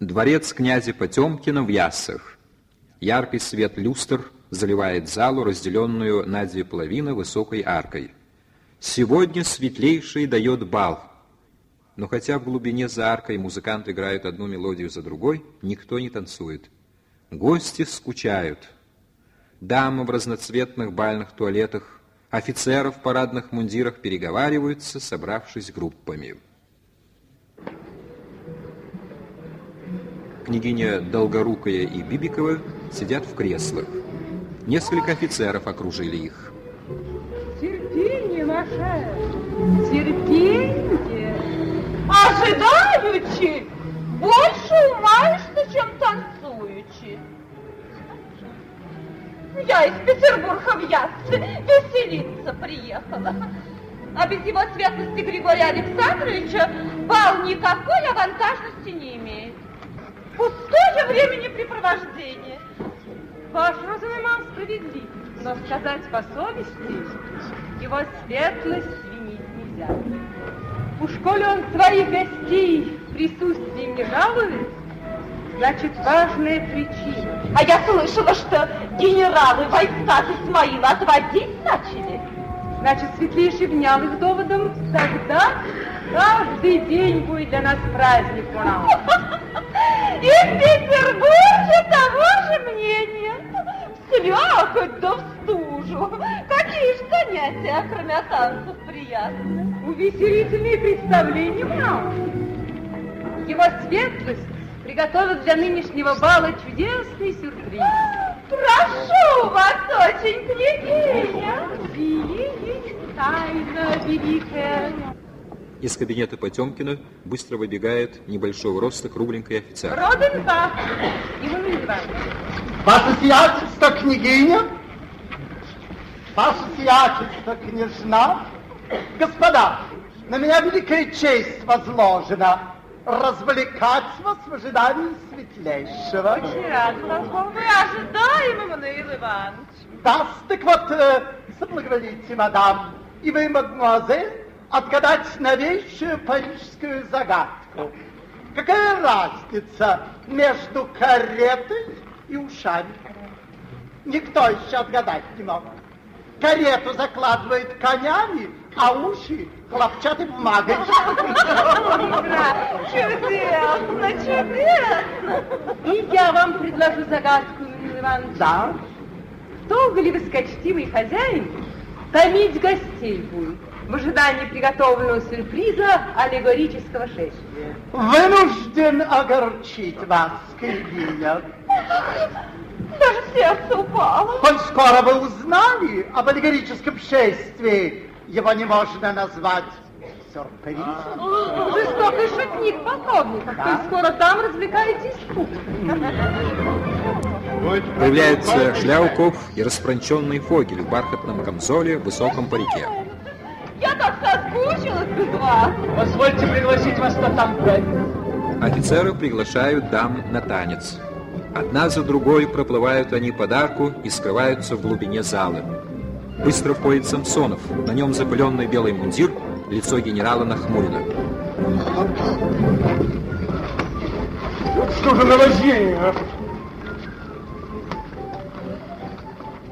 Дворец князя Потемкина в Яссах. Яркий свет люстр заливает залу, разделенную на две половины высокой аркой. Сегодня светлейший дает бал. Но хотя в глубине за аркой музыканты играют одну мелодию за другой, никто не танцует. Гости скучают. Дамы в разноцветных бальных туалетах, офицеры в парадных мундирах переговариваются, собравшись группами. Княгиня Долгорукая и Бибикова сидят в креслах. Несколько офицеров окружили их. Терпение ваше, терпение. Ожидаючи, больше умаешься, чем танцуючи. Я из Петербурга в Яссы веселиться приехала. А без его светлости Григория Александровича бал никакой авантажности не имеет. Пустое времянепрепровождение. Ваш разумем справедлив, но сказать по совести, его светлость винить нельзя. Уж коли он своих гостей присутствием не жалует, значит, важная причина. А я слышала, что генералы войска Исмаила отводить начали. Значит, светлейший внял их доводом, тогда каждый день будет для нас праздник у нас. И в Петербурге того же мнения. Слякоть да в стужу. Какие ж занятия, кроме танцев, приятны? Увеселительные представления много. Его светлость приготовил для нынешнего бала чудесный сюрприз. Прошу вас очень, княгиня. Сие тайна великая. Из кабинета Потемкина быстро выбегает небольшого роста кругленький офицер. Роденбах, Иван Иванович. Ваше сиятельство, княгиня, ваше сиятельство, княжна, господа, на меня великая честь возложена развлекать вас в ожидании светлейшего. Очень рад, Платон. Мы ожидаем, Эммануил Иванович. Да, так вот, э, соблаговолите, мадам, и вы, мадемуазель, отгадать новейшую парижскую загадку. Какая разница между каретой и ушами? Никто еще отгадать не мог. Карету закладывают конями, а уши хлопчатой бумагой. Чудесно, чудесно. И я вам предложу загадку, Иван Иванович. Да, Долго ли высокочтивый хозяин томить гостей будет в ожидании приготовленного сюрприза аллегорического шествия? вынужден огорчить вас, княгиня. Даже сердце упало. Коль скоро вы узнали об аллегорическом шествии, его не можно назвать сюрпризом. Жестокий шутник полковник, коль скоро там развлекаетесь тут. Появляется Шляуков и распранченный Фогель в бархатном камзоле в высоком парике. Так соскучилась без вас. Позвольте пригласить вас на танго. Офицеры приглашают дам на танец. Одна за другой проплывают они под арку и скрываются в глубине залы. Быстро входит Самсонов. На нем запыленный белый мундир, лицо генерала нахмурено. Что же наваждение, а?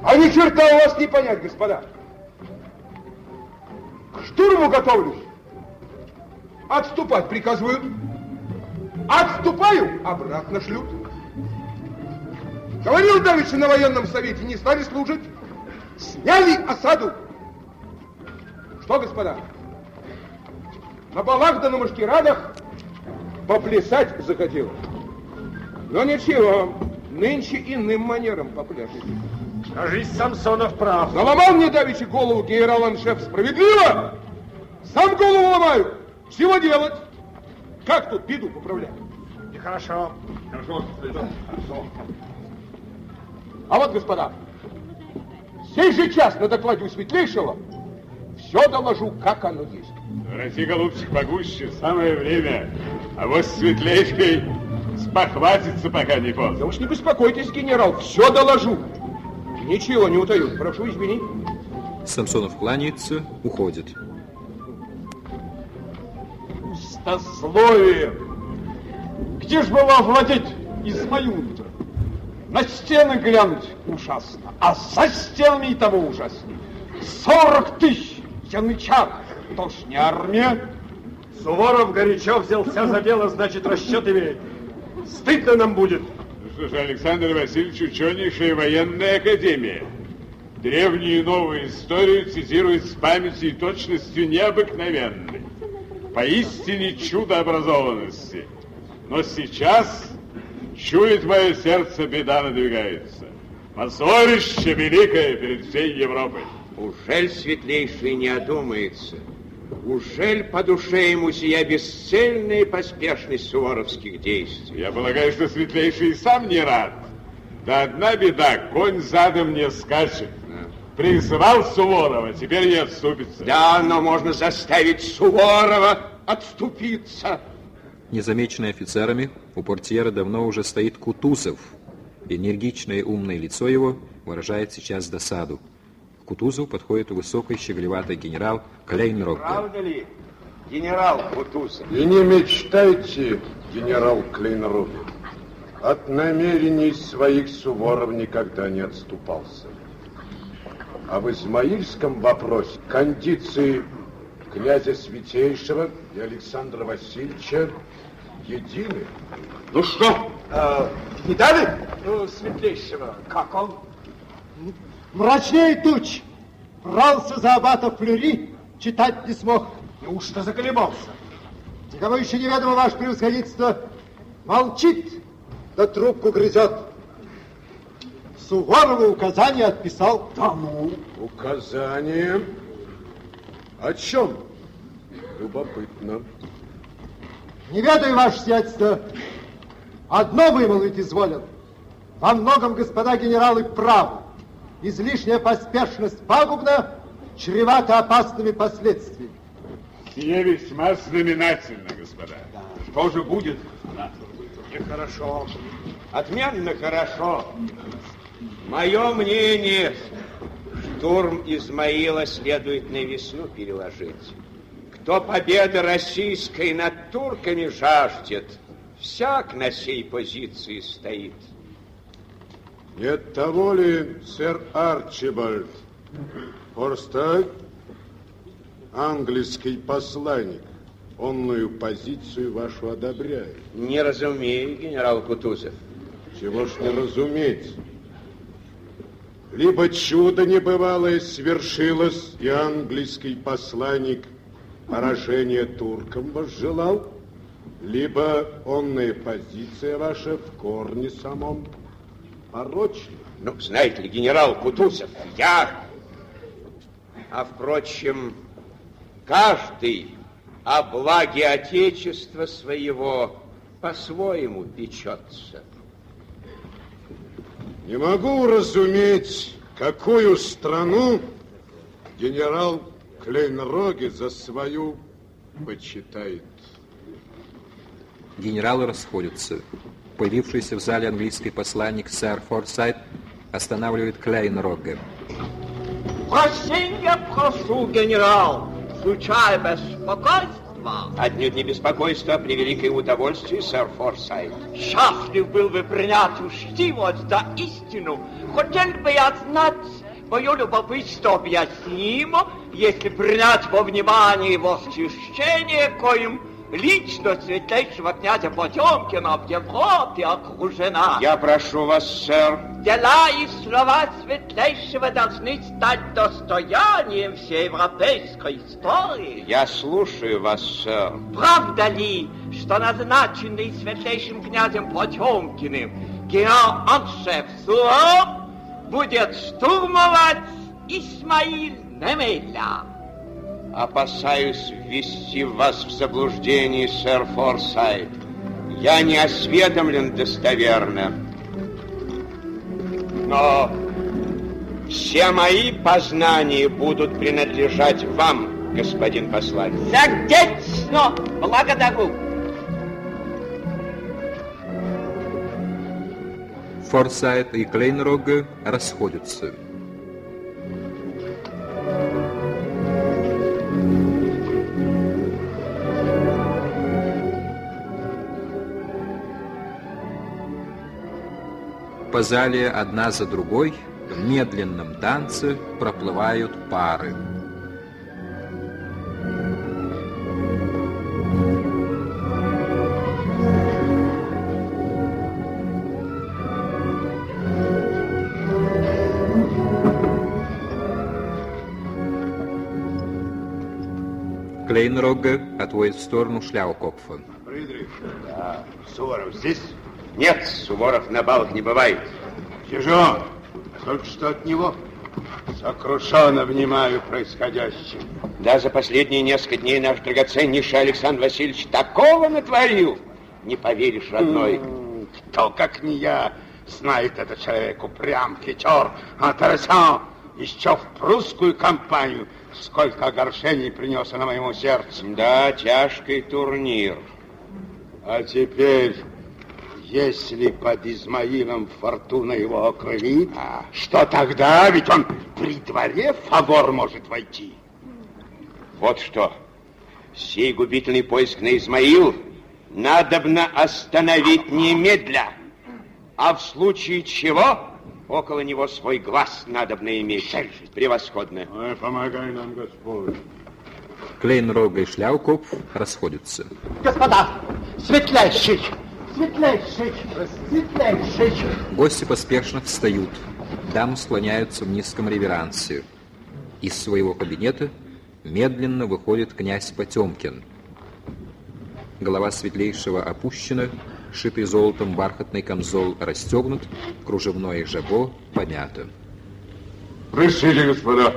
А ни черта у вас не понять, господа. Штурму готовлюсь. Отступать приказывают. Отступаю, обратно шлют. Говорил давеча на военном совете, не стали служить. Сняли осаду. Что, господа, на балах да на маскирадах поплясать захотел. Но ничего, нынче иным манером попляшете. Кажись, Самсонов прав. Наломал мне давеча голову генерал-аншеф справедливо? Сам голову ломаю. Чего делать? Как тут беду поправлять? Нехорошо. А вот, господа, сей же час на докладе у Светлейшего все доложу, как оно есть. Рази, голубчик, погуще, самое время. А вот с светлейшкой спохватится, пока не Да поздно. уж не беспокойтесь, генерал, все доложу. Ничего не утаю, прошу извинить. Самсонов кланяется, уходит. Пустословие. Где ж было овладеть Измаилом-то? На стены глянуть ужасно, а за стенами и того ужаснее. Сорок тысяч янычар, то ж не армия. Суворов горячо взялся за дело, значит, расчет имеет. Стыдно нам будет. Ну что же, Александр Васильевич, ученейшая военная академия. Древнюю и новую историю цитирует с памятью и точностью необыкновенной. Поистине чудо образованности. Но сейчас чует мое сердце, беда надвигается. Позорище великое перед всей Европой. Ужель светлейший не одумается? Ужель по душе ему сия бесцельная поспешность суворовских действий? Я полагаю, что светлейший и сам не рад. Да одна беда, конь задом не скачет. Призывал Суворова, теперь не отступится. Да, но можно заставить Суворова отступиться. Незамеченный офицерами, у портьера давно уже стоит Кутузов. Энергичное умное лицо его выражает сейчас досаду. К Кутузову подходит высокий щеголеватый генерал Клейнрогге. Правда ли, генерал Кутузов? И не мечтайте, генерал Клейнрогге. От намерений своих Суворов никогда не отступался. А в измаильском вопросе кондиции князя Святейшего и Александра Васильевича едины. Ну что, э, видали ну, Светлейшего? Как он? Мрачнее туч. Брался за аббата Флюри, читать не смог. Неужто заколебался? Никому еще неведомо, ваше превосходительство. Молчит, да трубку грызет. Суворову указание отписал. Тому. Указание? О чем? Любопытно. Не ведаю, ваше сиятельство. Одно вымолвить изволен. Во многом, господа генералы, правы. Излишняя поспешность пагубна, чревата опасными последствиями. Сие весьма знаменательно, господа. Да. Что же будет? Да. Нехорошо. Отменно хорошо. Мое мнение, штурм Измаила следует на весну переложить. Кто победы российской над турками жаждет, всяк на сей позиции стоит. Нет того ли, сэр Арчибальд, Форстайт, английский посланник, онную позицию вашу одобряет? Не разумею, генерал Кутузов. Чего ж не разуметь? Либо чудо небывалое свершилось, и английский посланник поражение туркам возжелал, либо онная позиция ваша в корне самом порочна. Ну, знаете ли, генерал Кутузов, я... А, впрочем, каждый о благе Отечества своего по-своему печется. Не могу уразуметь, какую страну генерал Клейнроге за свою почитает. Генералы расходятся. Появившийся в зале английский посланник сэр Форсайт останавливает Клейнроге. Прощения прошу, генерал, случай беспокойства. Отнюдь не беспокойство, а превеликое удовольствие, сэр Форсайт. Счастлив был бы принять учтивость за истину. Хотел бы я знать, мое любопытство объяснимо, если принять во внимание восхищение, коим личность светлейшего князя Потемкина в Европе окружена. Я прошу вас, сэр. Дела и слова светлейшего должны стать достоянием всей европейской истории. Я слушаю вас, сэр. Правда ли, что назначенный светлейшим князем Потемкиным генерал-аншеф Суворов будет штурмовать Исмаил Немеля? Опасаюсь ввести вас в заблуждение, сэр Форсайт. Я не осведомлен достоверно. Но все мои познания будут принадлежать вам, господин посланник. Сердечно благодарю. Форсайт и Клейнрогге расходятся. По зале одна за другой в медленном танце проплывают пары. Клейнрогге отводит в сторону Шляукопфа. Фридрих. Да. Суворов здесь? Нет, Суворов на балах не бывает. Он? Только что от него сокрушенно внимаю происходящим. Да, за последние несколько дней наш драгоценнейший Александр Васильевич такого натворил. Не поверишь, родной. Кто, как не я, знает этот человек, упрям, хитер, интересant, еще в прусскую компанию сколько огорчений принес на моему сердцу. Да, тяжкий турнир. А теперь, если под Измаилом фортуна его окрылит, а. что тогда? Ведь он при дворе в фавор может войти. Вот что. Сей губительный поиск на Измаил надобно остановить немедля. А в случае чего около него свой глаз надобно иметь. Превосходно. Ой, помогай нам, Господь. Клейнрога и Шляукопф расходятся. Господа, светлейший, светлейший, светлейший. Гости поспешно встают. Дамы склоняются в низком реверансе. Из своего кабинета медленно выходит князь Потемкин. Голова светлейшего опущена, шитый золотом бархатный камзол расстегнут, кружевное жабо помято. Простите, господа,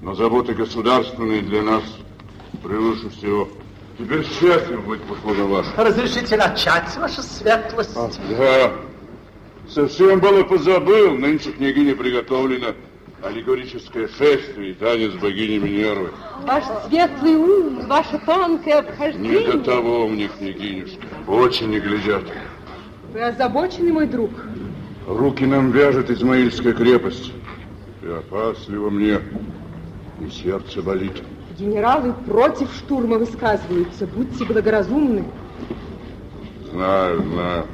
но заботы государственные для нас превыше всего. Теперь счастлив быть похожим вас. Разрешите начать, ваша светлость? Ах, да, совсем было позабыл. Нынче княгине приготовлено аллегорическое шествие и танец богини Минервы. Ваш светлый ум, ваше тонкое Не обхождение. до того мне, княгинюшка. Очень не глядят. Вы озабочены, мой друг? Руки нам вяжет Измаильская крепость. И опасливо мне, и сердце болит. Генералы против штурма высказываются. Будьте благоразумны. Знаю, знаю.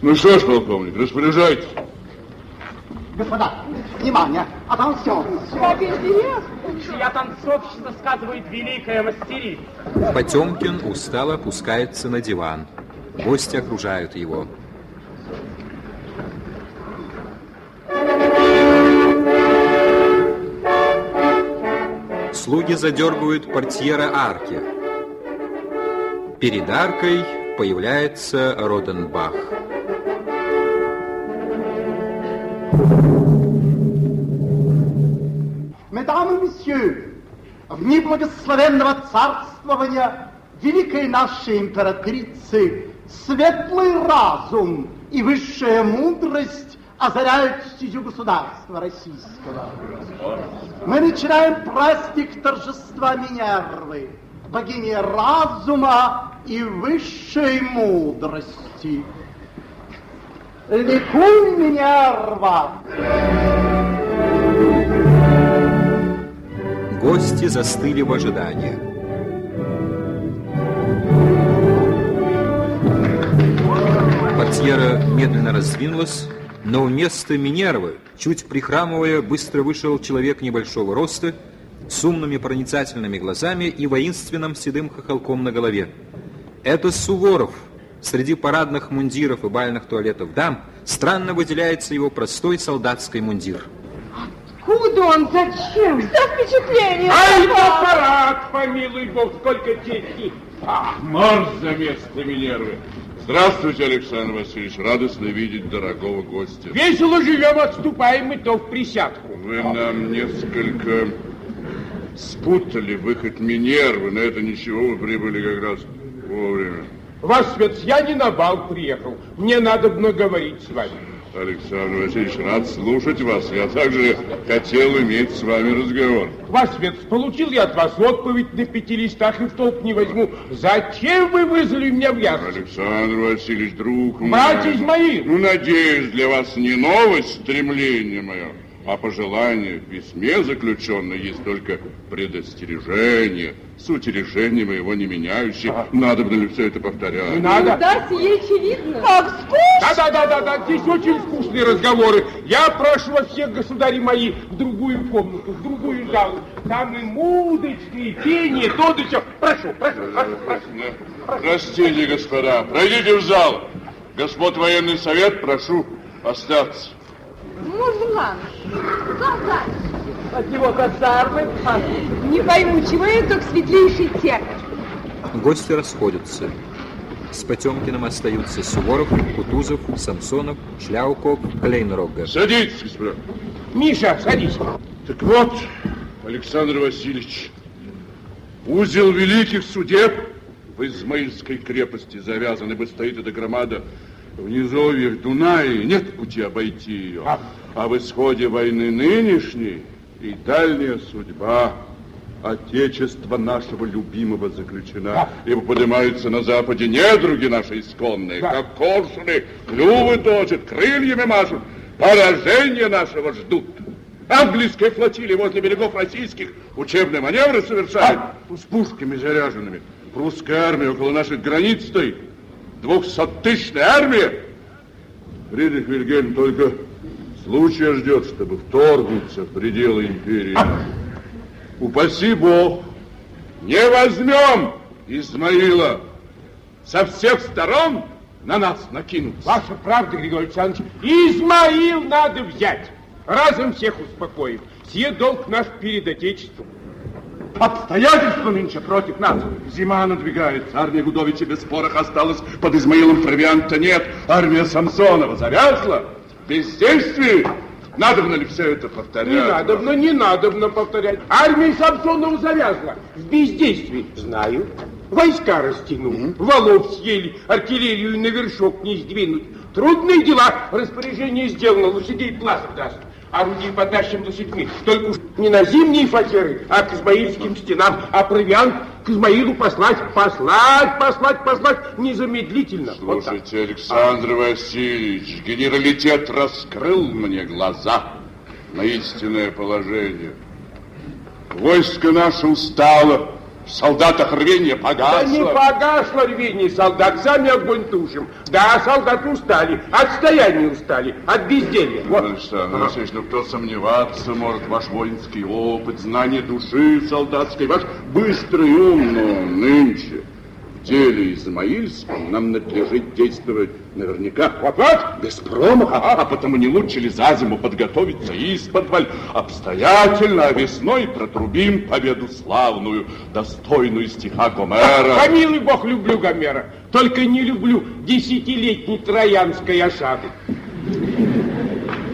Ну что ж, полковник, распоряжайтесь. Господа, внимание, атtention. Чья танцовщица сказывает великая мастерица. Потемкин устало опускается на диван. Гости окружают его. Слуги задергивают портьера арки. Перед аркой появляется Роденбах. Mesdames et messieurs, в дни благословенного царствования великой нашей императрицы светлый разум и высшая мудрость озаряют стезю государства российского. Мы начинаем праздник торжества Минервы, богини разума и высшей мудрости. Ликуй, Минерва! Гости застыли в ожидании. Портьера медленно раздвинулась, но вместо Минервы, чуть прихрамывая, быстро вышел человек небольшого роста, с умными проницательными глазами и воинственным седым хохолком на голове. Это Суворов. Среди парадных мундиров и бальных туалетов дам странно выделяется его простой солдатский мундир. Куда он? Зачем? Что впечатление? Ай, да парад, помилуй бог, сколько чести. Ах, марш за место Минервы. Здравствуйте, Александр Васильевич. Радостно видеть дорогого гостя. Весело живем, отступаем мы то в присядку. Вы нам несколько спутали выход Минервы, но это ничего, вы прибыли как раз вовремя. Ваш свет, я не на бал приехал. Мне надо бы говорить с вами. Александр Васильевич, рад слушать вас. Я также хотел иметь с вами разговор. Ваш свет, получил я от вас отповедь на пяти листах и в толк не возьму. Зачем вы вызвали меня в ясность? Александр Васильевич, друг мой. Брать Измаил. Ну, надеюсь, для вас не новость стремление мое. А пожелание в письме заключенное есть только предостережение. Суть решения моего не меняющее. Надо бы ли все это повторять? Не надо. Да, сие очевидно. Как скучно! Да-да-да-да, здесь очень скучные разговоры. Я прошу вас всех, государи мои, в другую комнату, в другую залу. Там и мудочка, и пение, то да. Прошу, прошу, прошу, прошу. Простите, господа, пройдите в зал. Господ военный совет, прошу остаться. Мужлан, солдат. От него казармы. А, Не пойму, чего это к светлейший терпит? Гости расходятся. С Потемкиным остаются Суворов, Кутузов, Самсонов, Шляуков, Клейнрогга. Садитесь, господа. Миша, садись. Так вот, Александр Васильевич, узел великих судеб в Измаильской крепости завязан, ибо стоит эта громада в низовьях Дунаи, нет пути обойти ее. А в исходе войны нынешней и дальняя судьба Отечества нашего любимого заключена, ибо поднимаются на западе недруги наши исконные, как коршуны, клювы точат, крыльями машут, поражения нашего ждут. Английская флотилия возле берегов российских учебные маневры совершает с пушками заряженными. Прусская армия около наших границ стоит. Двухсоттысячная армия. Фридрих Вильгельм только случая ждет, чтобы вторгнуться в пределы империи. Упаси Бог, не возьмем Измаила. Со всех сторон на нас накинутся. Ваша правда, Григорий Александрович. Измаил надо взять. Разом всех успокоим. Сие долг наш перед Отечеством. Обстоятельства нынче против нас. Зима надвигается. Армия Гудовича без спорах осталась. Под Измаилом провианта нет. Армия Самсонова завязла. Бездействие. Надобно ли все это повторять? Не надобно, не надобно повторять. Армия Самсонова завязла в бездействии. Знаю. Войска растянул, валов съели, артиллерию на вершок не сдвинуть. Трудные дела. Распоряжение сделано, лошадей плазов даст. Орудий подащим лошадьми. Только не на зимние фатеры, а к измаильским стенам. А провиант к Измаилу послать, послать, послать, послать незамедлительно. Вот. Слушайте, Александр Васильевич, генералитет раскрыл мне глаза на истинное положение. Войско наше устало, в солдатах рвение Да не погасло. погасло рвение солдат, сами огонь тушим. Да, солдаты устали, от стояния устали, от безделья. Вот. Александр Васильевич, ну кто сомневаться может, ваш воинский опыт, знание души солдатской, ваш быстрый ум, но нынче в деле Измаильском нам надлежит действовать наверняка. Вот. Без промаха, а потому не лучше ли за зиму подготовиться из-под обстоятельно, а весной протрубим победу славную, достойную стиха Гомера. Помилуй бог, люблю Гомера. Только не люблю десятилетней троянской осады.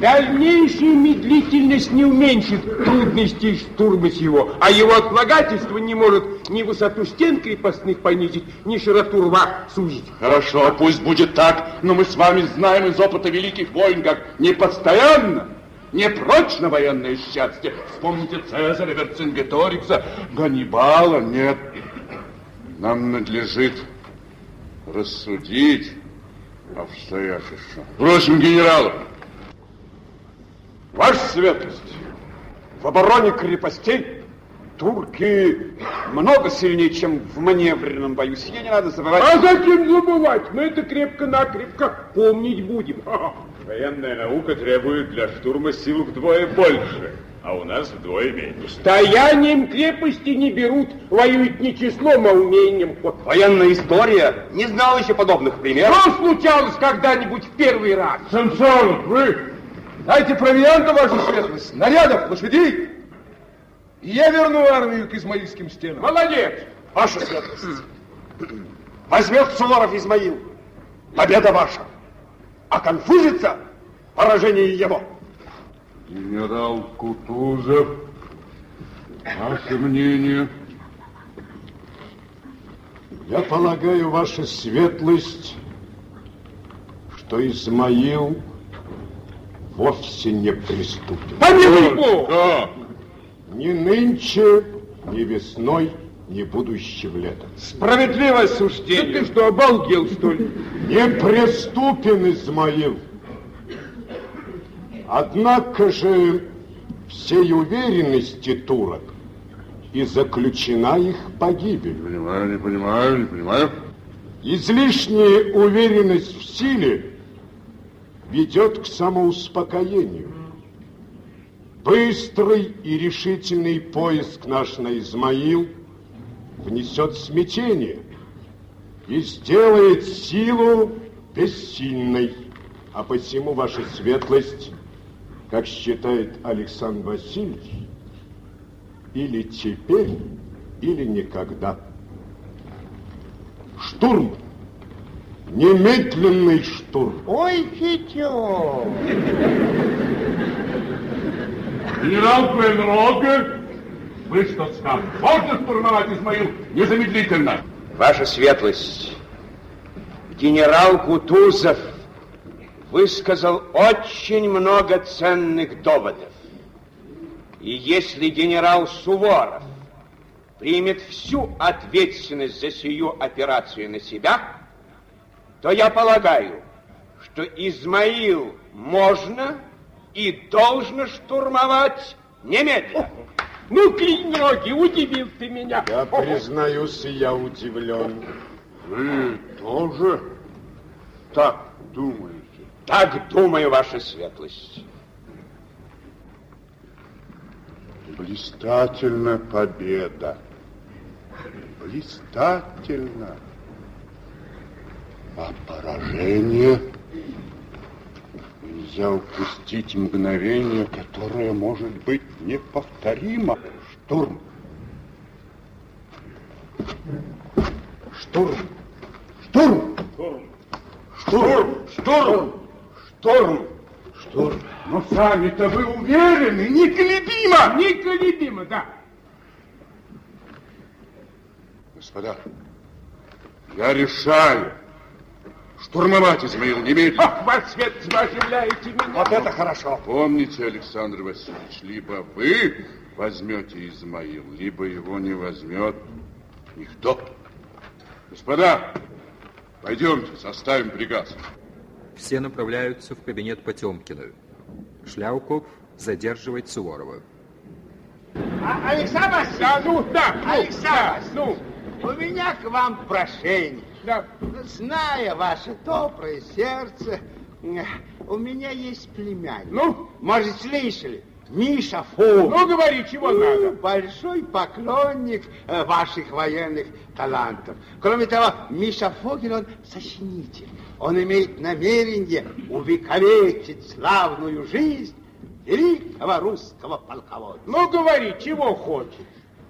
Дальнейшая медлительность не уменьшит трудностей штурма сего, а его отлагательство не может ни высоту стен крепостных понизить, ни широту рва сузить. Хорошо, пусть будет так, но мы с вами знаем из опыта великих войн, как не постоянно, не прочно военное счастье. Вспомните Цезаря, Верцингеторикса, Ганнибала. Нет, нам надлежит рассудить обстоятельства. Бросим генералов. Ваша светлость, в обороне крепостей турки много сильнее, чем в маневренном бою. Сие не надо забывать. А зачем забывать? Мы это крепко-накрепко помнить будем. Военная наука требует для штурма сил вдвое больше, а у нас вдвое меньше. Стоянием крепости не берут, воюют не числом, а умением. Военная история не знала еще подобных примеров. Что случалось когда-нибудь в первый раз? Самсон, вы дайте провианта, ваша светлость, снарядов, лошадей, и я верну армию к измаильским стенам. Молодец! Ваша светлость, возьмет Суворов Измаил. Победа ваша. А конфузится поражение его. Генерал Кутузов, ваше мнение? Я полагаю, ваша светлость, что Измаил вовсе не преступен. Помилуй Бог! Ни нынче, ни весной, ни будущего лета. Справедливое Да суждение. ты что, обалдел, что ли? Не преступен Измаил. Однако же всей уверенности турок и заключена их погибель. Понимаю, не понимаю, не понимаю. Излишняя уверенность в силе ведет к самоуспокоению. Быстрый и решительный поиск наш на Измаил внесет смятение и сделает силу бессильной. А посему ваша светлость, как считает Александр Васильевич, или теперь, или никогда. Штурм! Немедленный штурм! Ой, Фитё! Генерал Пенроге, вы что скажете? Можно штурмовать Измаил незамедлительно? Ваша светлость, генерал Кутузов высказал очень много ценных доводов. И если генерал Суворов примет всю ответственность за сию операцию на себя, то я полагаю, что Измаил можно и должно штурмовать немедленно. Ну, клинроги, удивил ты меня. Я признаюсь, я удивлен. Вы тоже так думаете? Так думаю, ваша светлость. Блистательная победа. Блистательно. А поражение нельзя упустить мгновение, которое может быть неповторимо. Штурм. Штурм. Штурм. Штурм. Штурм. Штурм. Штурм. Штурм. Но сами-то вы уверены, неколебимо, неколебимо, да. Господа, я решаю штурмовать Измаил немедленно. Ах, ваш свет, оживляете меня. Вот это хорошо. Помните, Александр Васильевич, либо вы возьмете Измаил, либо его не возьмет никто. Господа, пойдемте, составим приказ. Все направляются в кабинет Потемкина. Шляуков задерживает Суворова. А, Александр Васильевич! Да, ну, да, ну, Александр да, Васильевич, у меня к вам прошение. Да. Зная ваше доброе сердце, э, у меня есть племянник. Ну? Может, слышали? Миша Фу. Ну, говори, чего надо. Большой поклонник э, ваших военных талантов. Кроме того, Миша Фогель, он сочинитель. Он имеет намерение увековечить славную жизнь великого русского полководца. Ну, говори, чего хочешь.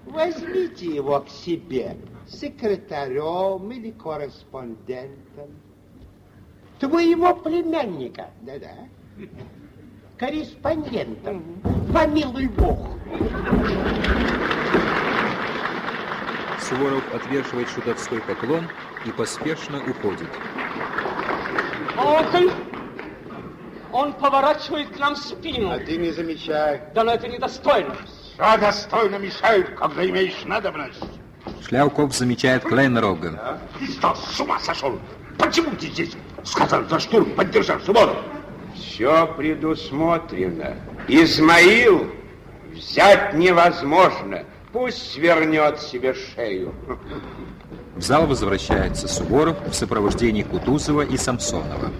Возьмите его к себе секретарем или корреспондентом. Твоего племянника. Да-да. Корреспондентом. Помилуй Бог. Суворов отвешивает шутовской поклон и поспешно уходит. Онкель, он поворачивает к нам спину. А ты не замечай. Да но это недостойно. Все достойно мешают, когда имеешь надобность. Шляуков замечает Клейнрога. Ты что, с ума сошел? Почему ты здесь? Сказал за штурм, поддержал Суворов. Все предусмотрено. Измаил взять невозможно. Пусть свернет себе шею. В зал возвращается Суворов в сопровождении Кутузова и Самсонова.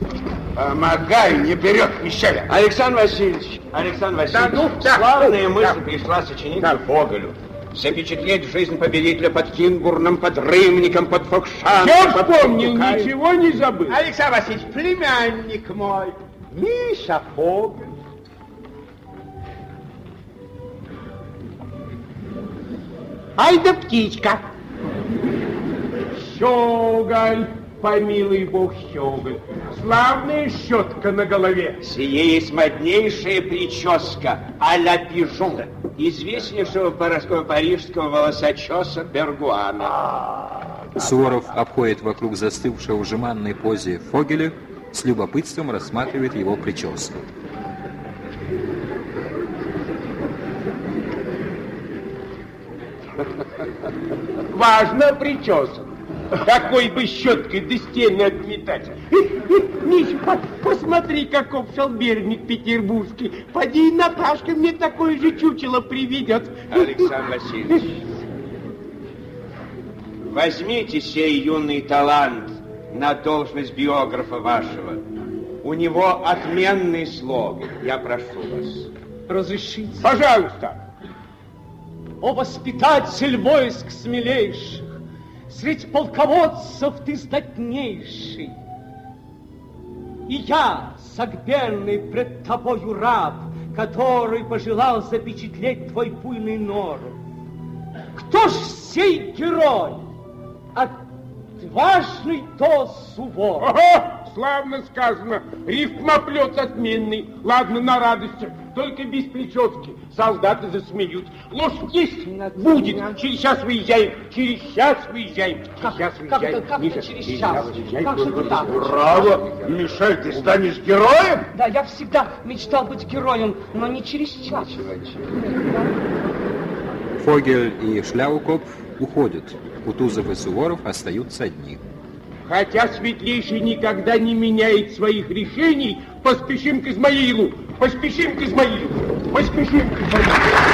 Помогай, не берет Мишеля. Александр Васильевич, Александр Васильевич, ну, да, славная ну, мысль да. пришла сочинителю Фоголю. Запечатлеть жизнь победителя под Кингурном, под Рымником, под Фокшаном. Я под вспомнил, Портукаем. ничего не забыл. Александр Васильевич, племянник мой, Миша Фогель. Ай да птичка. Щеголь, помилуй бог, щеголь. Славная щетка на голове. Сие есть моднейшая прическа а-ля пижон, известнейшего парижского волосочеса Бергуана. Суворов обходит вокруг застывшего в жеманной позе Фогеля, с любопытством рассматривает его прическу. Важно причесан. Какой бы щеткой до стены отметать. Миш, посмотри, каков шалберник петербургский. Поди, Наташка мне такое же чучело приведет. Александр Васильевич, возьмите сей юный талант на должность биографа вашего. У него отменный слог. Я прошу вас. Разрешите. Пожалуйста. О, воспитатель войск смелейших, Средь полководцев ты знатнейший. И я, согбенный пред тобою раб, Который пожелал запечатлеть твой буйный нор. Кто ж сей герой? Отважный то сувор. Ага, славно сказано. Рифмоплет отменный. Ладно, на радость. Только без прически. Солдаты засмеют. Лошадь есть? Будет. Через час выезжаем. Через час выезжаем. Как, час как, выезжаем. как, Миша, через час? выезжаем. Как же так? Браво! Мишель, ты станешь героем? Да, я всегда мечтал быть героем, но не через час. Фогель и Шляукопф уходят. Кутузов и Суворов остаются одни. Хотя Светлейший никогда не меняет своих решений, поспешим к Измаилу, поспешим к Измаилу, поспешим к Измаилу.